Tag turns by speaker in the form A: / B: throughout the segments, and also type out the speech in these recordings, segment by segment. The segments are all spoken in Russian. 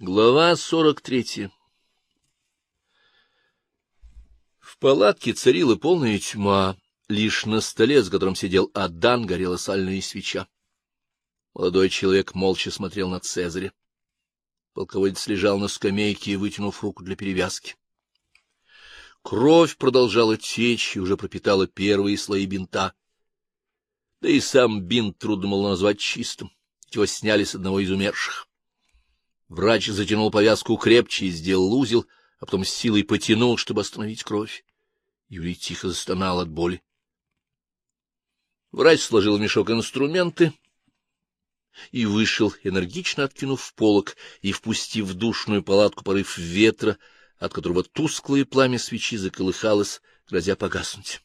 A: Глава сорок третья В палатке царила полная тьма. Лишь на столе, с которым сидел Адан, горела сальная свеча. Молодой человек молча смотрел на Цезаря. Полководец лежал на скамейке, вытянув руку для перевязки. Кровь продолжала течь и уже пропитала первые слои бинта. Да и сам бинт трудно было назвать чистым, его сняли с одного из умерших. Врач затянул повязку крепче и сделал узел, а потом с силой потянул, чтобы остановить кровь. Юрий тихо застонал от боли. Врач сложил в мешок инструменты и вышел, энергично откинув полок и впустив в душную палатку порыв ветра, от которого тусклое пламя свечи заколыхалось, грозя погаснуть.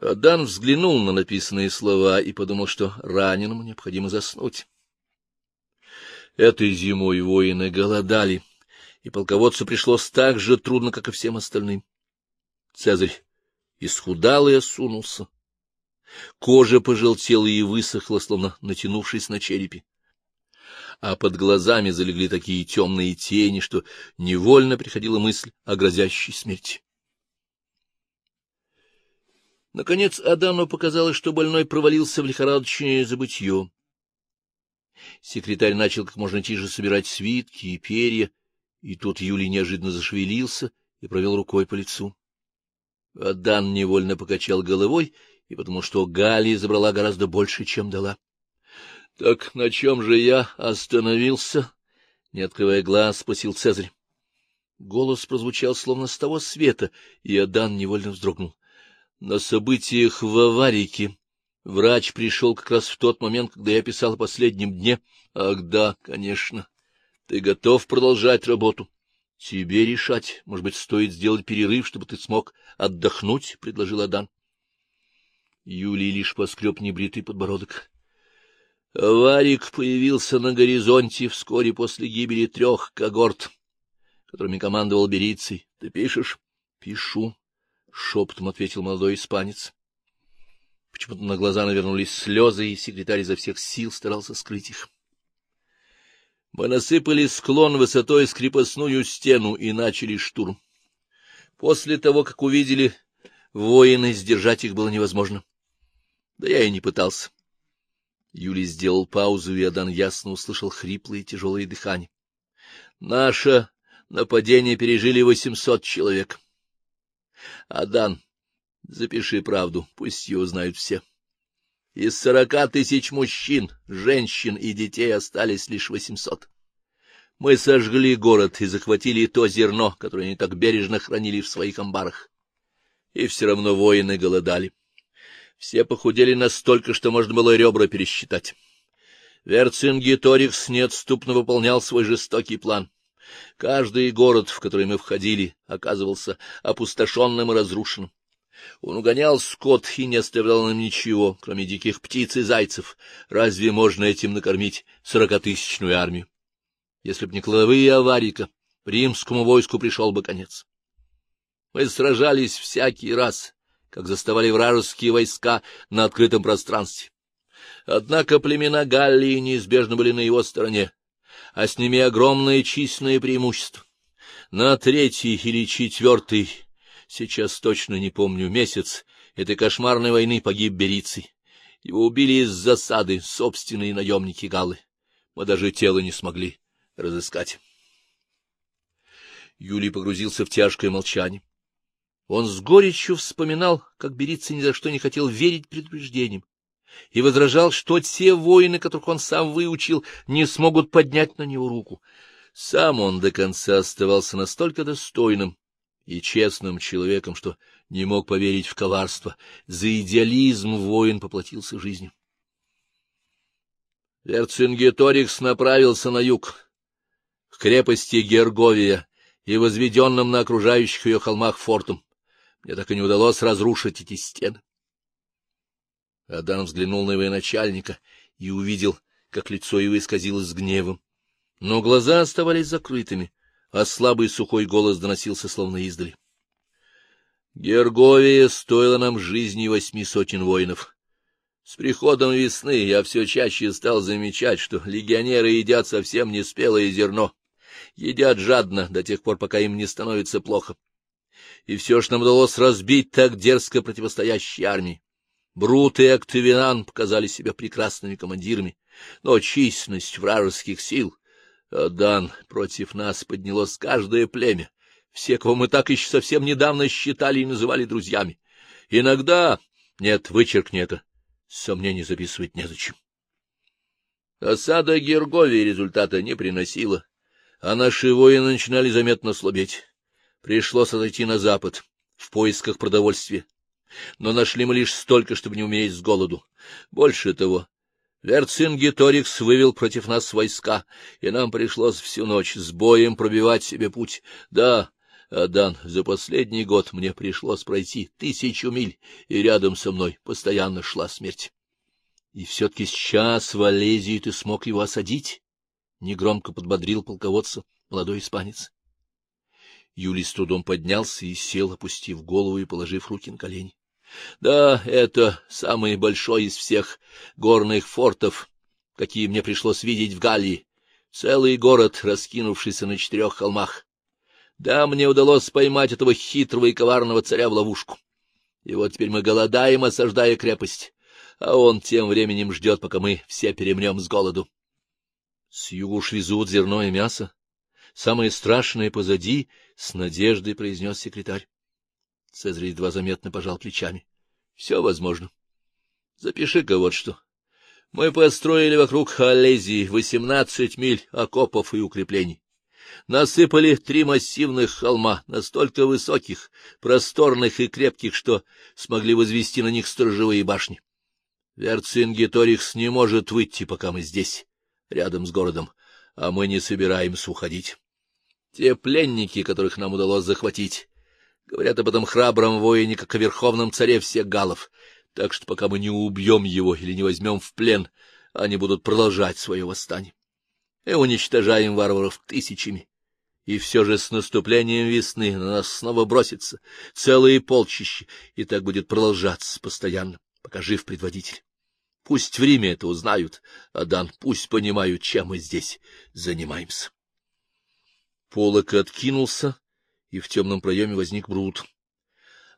A: Адан взглянул на написанные слова и подумал, что раненому необходимо заснуть. Этой зимой воины голодали, и полководцу пришлось так же трудно, как и всем остальным. Цезарь исхудал и осунулся. Кожа пожелтела и высохла, словно натянувшись на черепе. А под глазами залегли такие темные тени, что невольно приходила мысль о грозящей смерти. Наконец Адану показалось, что больной провалился в лихорадочное забытье. Секретарь начал как можно тише собирать свитки и перья, и тут Юлий неожиданно зашевелился и провел рукой по лицу. Адан невольно покачал головой и потому что Галия забрала гораздо больше, чем дала. — Так на чем же я остановился? — не открывая глаз, спросил Цезарь. Голос прозвучал словно с того света, и Адан невольно вздрогнул. — На событиях в Аварике Врач пришел как раз в тот момент, когда я писал о последнем дне. Ах, да, конечно. Ты готов продолжать работу? Тебе решать. Может быть, стоит сделать перерыв, чтобы ты смог отдохнуть, — предложил Адан. Юлий лишь поскреб небритый подбородок. Аварик появился на горизонте вскоре после гибели трех когорт, которыми командовал Берицей. Ты пишешь? — Пишу, — шепотом ответил молодой испанец. Почему-то на глаза навернулись слезы, и секретарь изо всех сил старался скрыть их. Мы насыпали склон высотой с крепостную стену и начали штурм. После того, как увидели воины, сдержать их было невозможно. Да я и не пытался. Юлий сделал паузу, и Адан ясно услышал хриплые тяжелые дыхания. Наше нападение пережили восемьсот человек. Адан, Запиши правду, пусть ее узнают все. Из сорока тысяч мужчин, женщин и детей остались лишь восемьсот. Мы сожгли город и захватили то зерно, которое они так бережно хранили в своих амбарах. И все равно воины голодали. Все похудели настолько, что можно было ребра пересчитать. Верцингиторикс неотступно выполнял свой жестокий план. Каждый город, в который мы входили, оказывался опустошенным и разрушенным. Он угонял скот и не оставлял нам ничего, кроме диких птиц и зайцев. Разве можно этим накормить сорокатысячную армию? Если б не кловые аварика, римскому войску пришел бы конец. Мы сражались всякий раз, как заставали вражеские войска на открытом пространстве. Однако племена Галлии неизбежно были на его стороне, а с ними огромное численное преимущество. На третий или четвертый Сейчас точно не помню месяц этой кошмарной войны погиб Берицей. Его убили из засады собственные наемники Галлы. Мы даже тело не смогли разыскать. Юлий погрузился в тяжкое молчание. Он с горечью вспоминал, как Берицей ни за что не хотел верить предупреждениям, и возражал, что те воины, которых он сам выучил, не смогут поднять на него руку. Сам он до конца оставался настолько достойным, и честным человеком, что не мог поверить в коварство. За идеализм воин поплатился жизнью. Верцингеторикс направился на юг, к крепости Герговия и возведенным на окружающих ее холмах фортом. Мне так и не удалось разрушить эти стены. Адан взглянул на военачальника и увидел, как лицо его исказилось гневом. Но глаза оставались закрытыми, а слабый сухой голос доносился словно издали. Герговия стоила нам жизни восьми сотен воинов. С приходом весны я все чаще стал замечать, что легионеры едят совсем не спелое зерно, едят жадно до тех пор, пока им не становится плохо. И все ж нам удалось разбить так дерзко противостоящей армии. Брут и Октавиан показали себя прекрасными командирами, но численность вражеских сил... Дан против нас поднялось каждое племя, все, кого мы так еще совсем недавно считали и называли друзьями. Иногда... Нет, вычеркни это. Сомнений записывать незачем. Осада Герговии результата не приносила, а наши воины начинали заметно слабеть. Пришлось отойти на запад, в поисках продовольствия. Но нашли мы лишь столько, чтобы не умереть с голоду. Больше того, Верцингеторикс вывел против нас войска, и нам пришлось всю ночь с боем пробивать себе путь. Да, Адан, за последний год мне пришлось пройти тысячу миль, и рядом со мной постоянно шла смерть. И все-таки сейчас в Олезии ты смог его осадить? Негромко подбодрил полководца молодой испанец. Юлий с трудом поднялся и сел, опустив голову и положив руки на колени. — Да, это самый большой из всех горных фортов, какие мне пришлось видеть в Галлии. Целый город, раскинувшийся на четырех холмах. Да, мне удалось поймать этого хитрого и коварного царя в ловушку. И вот теперь мы голодаем, осаждая крепость, а он тем временем ждет, пока мы все перемнем с голоду. С югу уж везут зерно и мясо. Самое страшное позади, — с надеждой произнес секретарь. Цезарь едва заметно пожал плечами. — Все возможно. Запиши-ка вот что. Мы построили вокруг Халезии восемнадцать миль окопов и укреплений насыпали три массивных холма, настолько высоких, просторных и крепких, что смогли возвести на них сторожевые башни. Верцингеторикс не может выйти, пока мы здесь, рядом с городом, а мы не собираемся уходить. Те пленники, которых нам удалось захватить, говорят об этом храбром воине, как о верховном царе всех галов, так что пока мы не убьем его или не возьмем в плен, они будут продолжать свое восстание и уничтожаем варваров тысячами. И все же с наступлением весны на нас снова бросится целые полчища, и так будет продолжаться постоянно, пока жив предводитель. Пусть в Риме это узнают, а Дан пусть понимают, чем мы здесь занимаемся. Полок откинулся, и в темном проеме возник Брут.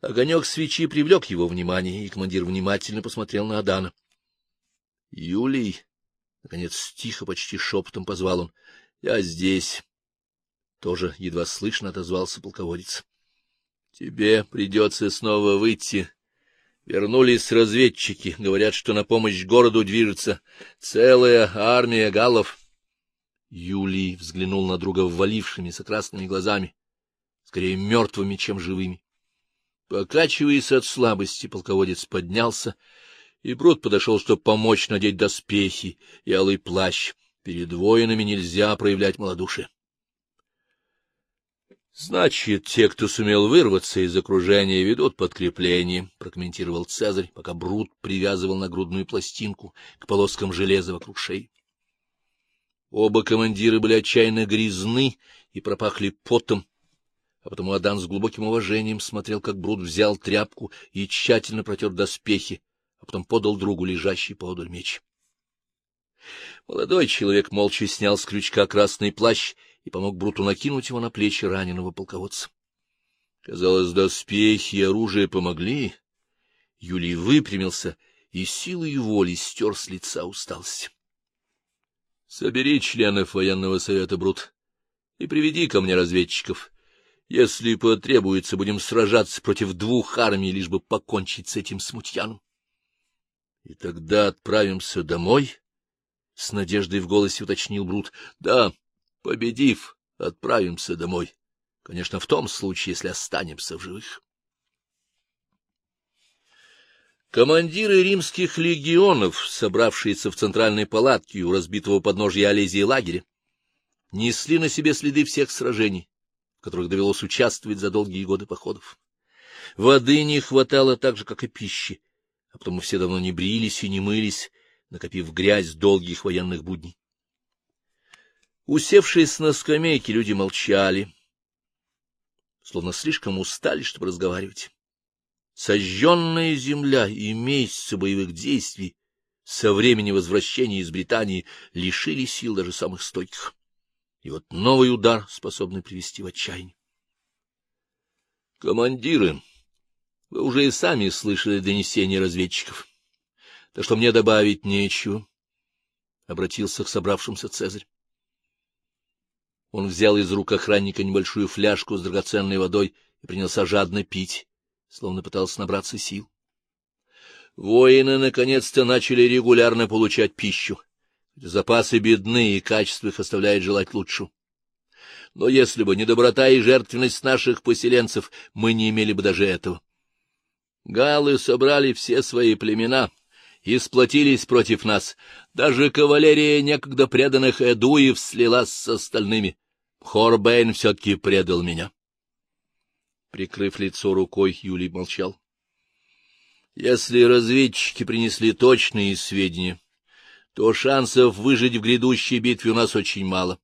A: Огонек свечи привлек его внимание, и командир внимательно посмотрел на Адана. — Юлий, Наконец, тихо, почти шепотом позвал он. — Я здесь. Тоже едва слышно отозвался полководец. — Тебе придется снова выйти. Вернулись разведчики. Говорят, что на помощь городу движется целая армия галлов. Юлий взглянул на друга ввалившимися красными глазами, скорее мертвыми, чем живыми. Покачиваясь от слабости, полководец поднялся и Брут подошел, чтобы помочь надеть доспехи и алый плащ. Перед воинами нельзя проявлять малодушие. — Значит, те, кто сумел вырваться из окружения, ведут подкрепление, — прокомментировал Цезарь, пока Брут привязывал нагрудную пластинку к полоскам железа вокруг шеи. Оба командира были отчаянно грязны и пропахли потом, а потому Адан с глубоким уважением смотрел, как Брут взял тряпку и тщательно протер доспехи, а потом подал другу лежащий поодаль меч. Молодой человек молча снял с крючка красный плащ и помог Бруту накинуть его на плечи раненого полководца. Казалось, доспехи и оружие помогли. Юлий выпрямился и силой воли стер с лица усталость. — Собери членов военного совета, Брут, и приведи ко мне разведчиков. Если потребуется, будем сражаться против двух армий, лишь бы покончить с этим смутьяном. — И тогда отправимся домой? — с надеждой в голосе уточнил Брут. — Да, победив, отправимся домой. Конечно, в том случае, если останемся в живых. Командиры римских легионов, собравшиеся в центральной палатке у разбитого подножья Олезии лагеря, несли на себе следы всех сражений, которых довелось участвовать за долгие годы походов. Воды не хватало так же, как и пищи, а потому все давно не брились и не мылись, накопив грязь долгих военных будней. Усевшись на скамейке, люди молчали, словно слишком устали, чтобы разговаривать. Сожженная земля и месяцы боевых действий со времени возвращения из Британии лишили сил даже самых стойких. И вот новый удар, способный привести в отчаяние. Командиры, вы уже и сами слышали донесения разведчиков. Так что мне добавить нечего, — обратился к собравшимся Цезарь. Он взял из рук охранника небольшую фляжку с драгоценной водой и принялся жадно пить, словно пытался набраться сил. Воины наконец-то начали регулярно получать пищу. Запасы бедны, и качество их оставляет желать лучшего. Но если бы не доброта и жертвенность наших поселенцев, мы не имели бы даже этого. Галы собрали все свои племена и сплотились против нас. Даже кавалерия некогда преданных Эдуев слилась с остальными. Хорбейн все-таки предал меня. Прикрыв лицо рукой, Юлий молчал. Если разведчики принесли точные сведения, то шансов выжить в грядущей битве у нас очень мало.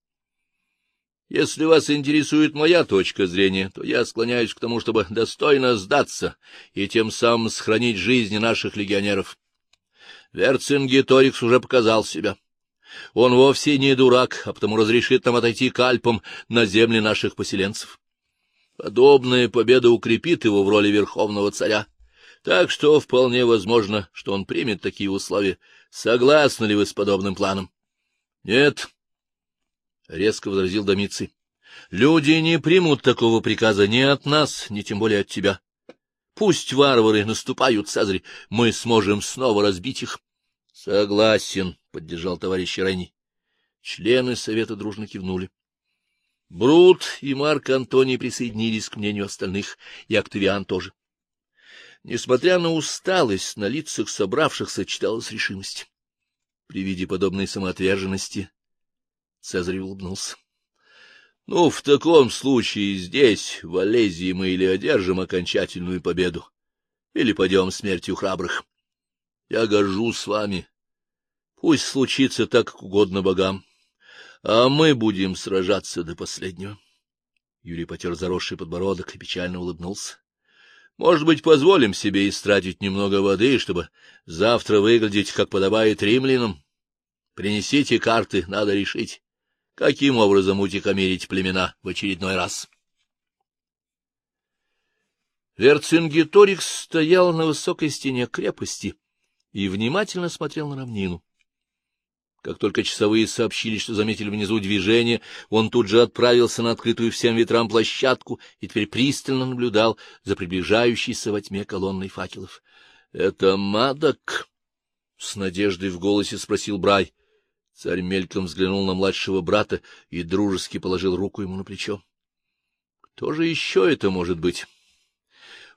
A: Если вас интересует моя точка зрения, то я склоняюсь к тому, чтобы достойно сдаться и тем самым сохранить жизни наших легионеров. Верцингеторикс уже показал себя. Он вовсе не дурак, а потому разрешит нам отойти к Альпам на земли наших поселенцев. Подобная победа укрепит его в роли верховного царя. Так что вполне возможно, что он примет такие условия. Согласны ли вы с подобным планом? — Нет, — резко возразил Домиций. — Люди не примут такого приказа ни от нас, ни тем более от тебя. Пусть варвары наступают, Цезарь, мы сможем снова разбить их. — Согласен, — поддержал товарищ Ренни. Члены совета дружно кивнули. Брут и Марк Антоний присоединились к мнению остальных, и Октавиан тоже. Несмотря на усталость, на лицах собравшихся читалась решимость. При виде подобной самоотверженности Цезарь улыбнулся. — Ну, в таком случае здесь, в Олезии, мы или одержим окончательную победу, или пойдем смертью храбрых. Я горжусь с вами. Пусть случится так, как угодно богам, а мы будем сражаться до последнего. Юрий потер заросший подбородок и печально улыбнулся. Может быть, позволим себе истратить немного воды, чтобы завтра выглядеть, как подобает римлянам? Принесите карты, надо решить каким образом утихомирить племена в очередной раз. Верцингеторикс стоял на высокой стене крепости и внимательно смотрел на равнину. Как только часовые сообщили, что заметили внизу движение, он тут же отправился на открытую всем ветрам площадку и теперь пристально наблюдал за приближающейся во тьме колонной факелов. — Это Мадок? — с надеждой в голосе спросил Брай. Царь мельком взглянул на младшего брата и дружески положил руку ему на плечо. Кто же еще это может быть?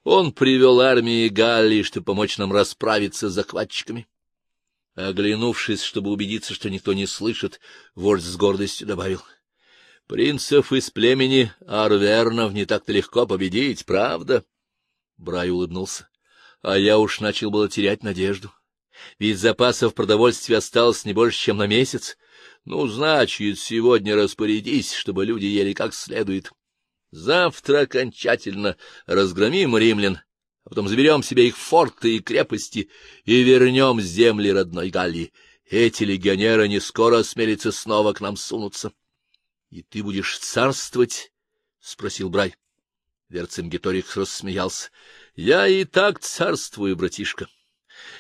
A: Он привел армии Галлии, чтобы помочь нам расправиться с захватчиками. Оглянувшись, чтобы убедиться, что никто не слышит, вождь с гордостью добавил. — Принцев из племени Арвернов не так-то легко победить, правда? Брай улыбнулся. — А я уж начал было терять надежду. — ведь запасов продовольствия осталось не больше, чем на месяц. Ну, значит, сегодня распорядись, чтобы люди ели как следует. Завтра окончательно разгромим римлян, а потом заберем себе их форты и крепости и вернем земли родной Галлии. Эти легионеры не скоро осмелятся снова к нам сунуться. — И ты будешь царствовать? — спросил Брай. Верцингеторик рассмеялся. — Я и так царствую, братишка.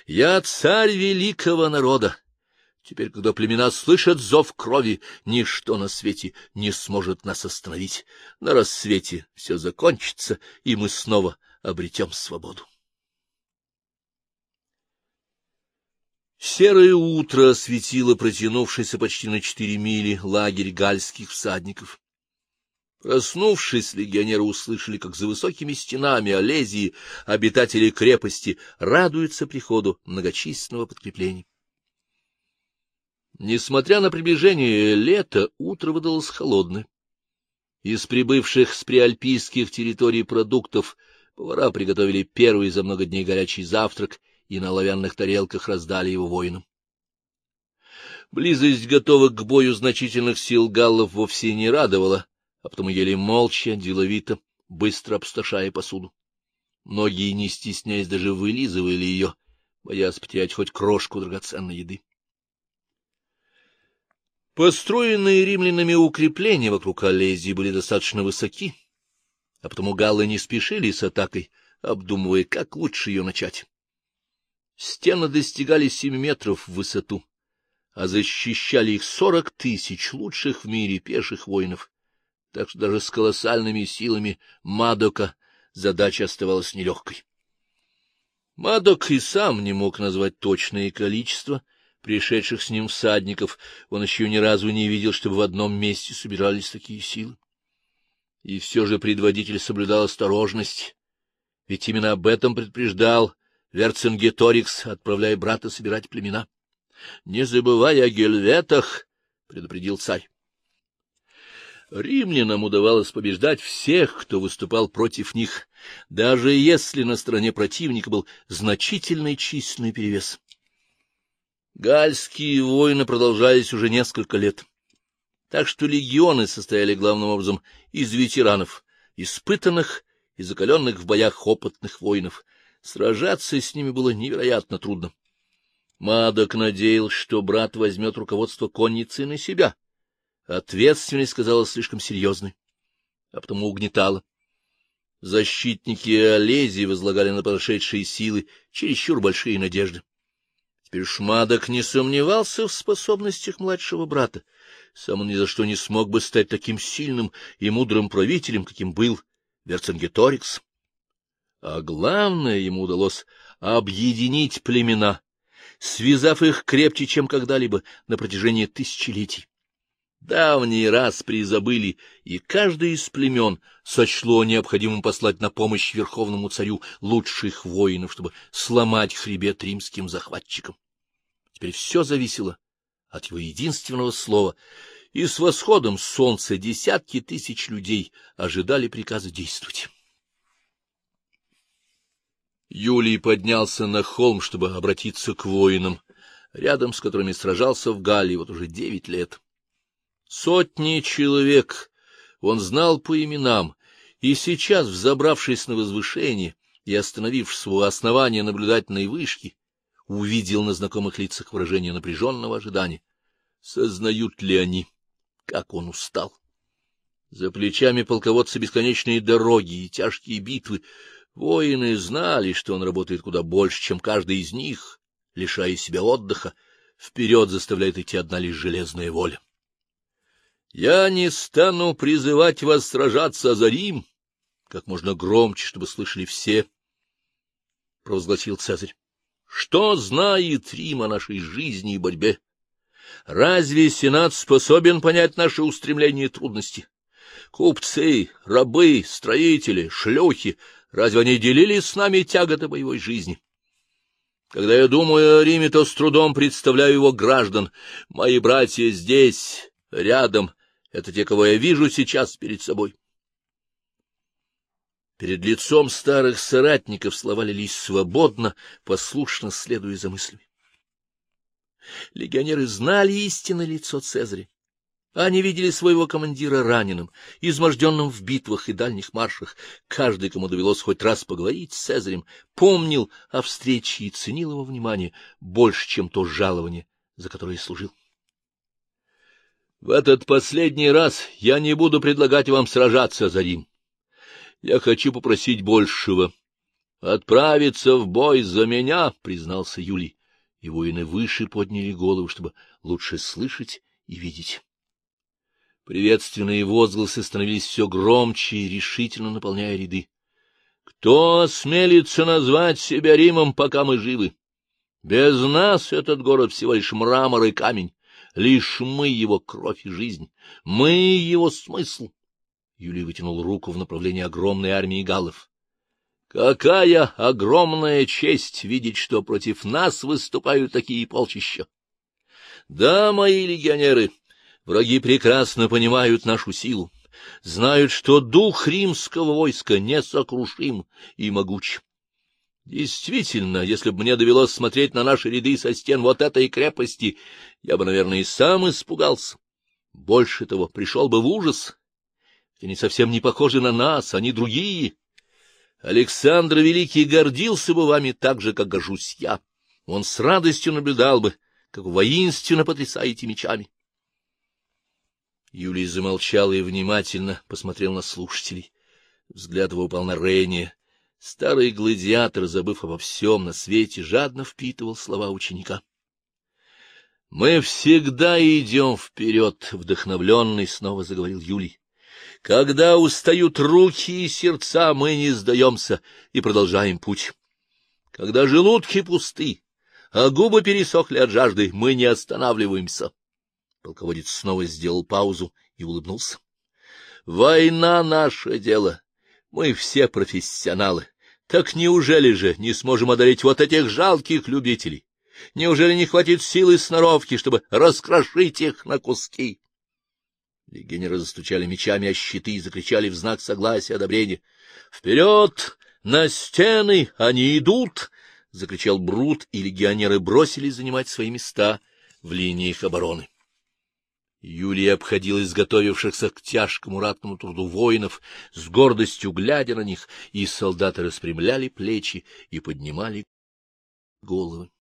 A: Я царь великого народа. Теперь, когда племена слышат зов крови, ничто на свете не сможет нас остановить. На рассвете все закончится, и мы снова обретем свободу. Серое утро осветило протянувшийся почти на четыре мили лагерь гальских всадников. Проснувшись, легионеры услышали, как за высокими стенами Олезии обитатели крепости радуются приходу многочисленного подкрепления. Несмотря на приближение лета, утро выдалось холодное. Из прибывших с приальпийских территорий продуктов повара приготовили первый за много дней горячий завтрак и на оловянных тарелках раздали его воинам. Близость готовых к бою значительных сил галлов вовсе не радовала а потом ели молча, деловито, быстро обсташая посуду. Многие, не стесняясь, даже вылизывали ее, боясь потерять хоть крошку драгоценной еды. Построенные римлянами укрепления вокруг Олезии были достаточно высоки, а потому галлы не спешили с атакой, обдумывая, как лучше ее начать. Стены достигали семи метров в высоту, а защищали их сорок тысяч лучших в мире пеших воинов, так что даже с колоссальными силами Мадока задача оставалась нелегкой. Мадок и сам не мог назвать точное количество — пришедших с ним всадников, он еще ни разу не видел, чтобы в одном месте собирались такие силы. И все же предводитель соблюдал осторожность, ведь именно об этом предупреждал Верцингеторикс, отправляя брата собирать племена. — Не забывай о гельветах, — предупредил царь. Римлянам удавалось побеждать всех, кто выступал против них, даже если на стороне противника был значительный численный перевес. Гальские войны продолжались уже несколько лет, так что легионы состояли главным образом из ветеранов, испытанных и закаленных в боях опытных воинов. Сражаться с ними было невероятно трудно. Мадок надеялся, что брат возьмет руководство конницы на себя. Ответственность казалась слишком серьезной, а потому угнетала. Защитники Олезии возлагали на прошедшие силы чересчур большие надежды. Теперь Шмадок не сомневался в способностях младшего брата. Сам он ни за что не смог бы стать таким сильным и мудрым правителем, каким был Верцингеторикс. А главное, ему удалось объединить племена, связав их крепче, чем когда-либо на протяжении тысячелетий. Давние раз призабыли, и каждый из племен сочло необходимым послать на помощь верховному царю лучших воинов, чтобы сломать хребет римским захватчикам. Теперь все зависело от его единственного слова, и с восходом солнца десятки тысяч людей ожидали приказа действовать. Юлий поднялся на холм, чтобы обратиться к воинам, рядом с которыми сражался в Галлии вот уже девять лет. Сотни человек он знал по именам, и сейчас, взобравшись на возвышение и остановившись у основания наблюдательной вышки, увидел на знакомых лицах выражение напряженного ожидания. Сознают ли они, как он устал? За плечами полководца бесконечные дороги и тяжкие битвы. Воины знали, что он работает куда больше, чем каждый из них, лишая себя отдыха. Вперед заставляет идти одна лишь железная воля. Я не стану призывать вас сражаться за Рим, как можно громче, чтобы слышали все, — провозгласил Цезарь. Что знает Рим о нашей жизни и борьбе? Разве Сенат способен понять наши устремления и трудности? Купцы, рабы, строители, шлюхи, разве они делили с нами тяготы боевой жизни? Когда я думаю о Риме, то с трудом представляю его граждан. Мои братья здесь, рядом, это те, кого я вижу сейчас перед собой. Перед лицом старых соратников слова лились свободно, послушно следуя за мыслями. Легионеры знали истинное лицо Цезаря. Они видели своего командира раненым, изможденным в битвах и дальних маршах. Каждый, кому довелось хоть раз поговорить с Цезарем, помнил о встрече и ценил его внимание больше, чем то жалование, за которое служил. В этот последний раз я не буду предлагать вам сражаться за Рим. Я хочу попросить большего. Отправиться в бой за меня, — признался Юлий, и воины выше подняли голову, чтобы лучше слышать и видеть. Приветственные возгласы становились все громче и решительно наполняя ряды. Кто осмелится назвать себя Римом, пока мы живы? Без нас этот город всего лишь мрамор и камень. Лишь мы его кровь и жизнь, мы его смысл. Юлий вытянул руку в направлении огромной армии галлов. Какая огромная честь видеть, что против нас выступают такие полчища! Да, мои легионеры, враги прекрасно понимают нашу силу, знают, что дух римского войска несокрушим и могуч. Действительно, если бы мне довелось смотреть на наши ряды со стен вот этой крепости, я бы, наверное, и сам испугался. Больше того, пришел бы в ужас. Они совсем не похожи на нас, они другие. Александр Великий гордился бы вами так же, как горжусь я. он с радостью наблюдал бы, как воинственно потрясаете мечами. Юлий замолчал и внимательно посмотрел на слушателей. Взгляд его упал на Рения. Старый гладиатор, забыв обо всем на свете, жадно впитывал слова ученика. — Мы всегда идем вперед, — вдохновленный снова заговорил Юлий. — Когда устают руки и сердца, мы не сдаемся и продолжаем путь. Когда желудки пусты, а губы пересохли от жажды, мы не останавливаемся. Полководец снова сделал паузу и улыбнулся. — Война — наше дело. Мы все профессионалы. Так неужели же не сможем одолеть вот этих жалких любителей? Неужели не хватит силы и сноровки, чтобы раскрошить их на куски? Легионеры застучали мечами о щиты и закричали в знак согласия одобрения. — Вперед! На стены! Они идут! — закричал Брут, и легионеры бросились занимать свои места в линиях обороны. Юлия обходил изготовившихся к тяжкому ратному труду воинов, с гордостью глядя на них, и солдаты распрямляли плечи и поднимали головы.